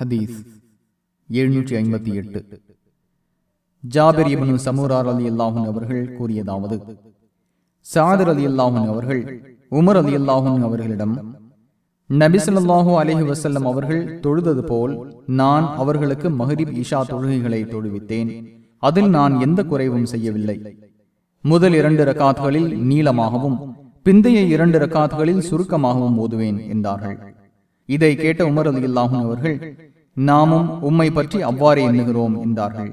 ஹதீஸ் எழுநூற்றி ஐம்பத்தி எட்டு. ஜாபிர் இப்னு சமூரார் அலி அல்லாஹன் அவர்கள் கூறியதாவது சாதர் அலி அல்லாஹன் அவர்கள் உமர் அலி அல்லாஹன் அவர்களிடம் நபிசல்லாஹூ அலஹி வசல்லம் அவர்கள் தொழுதது போல் நான் அவர்களுக்கு மஹரிப் இஷா தொழுகைகளை தொழுவித்தேன். அதில் நான் எந்த குறைவும் செய்யவில்லை. முதல் இரண்டு ரக்காத்துகளில் நீளமாகவும் பிந்தைய இரண்டு ரக்காத்துகளில் சுருக்கமாகவும் ஓதுவேன் என்றார்கள். இதை கேட்ட உமர் அலி அல்லாஹூன் அவர்கள் நாமும் உம்மை பற்றி அவ்வாறே எண்ணுகிறோம் என்றார்கள்.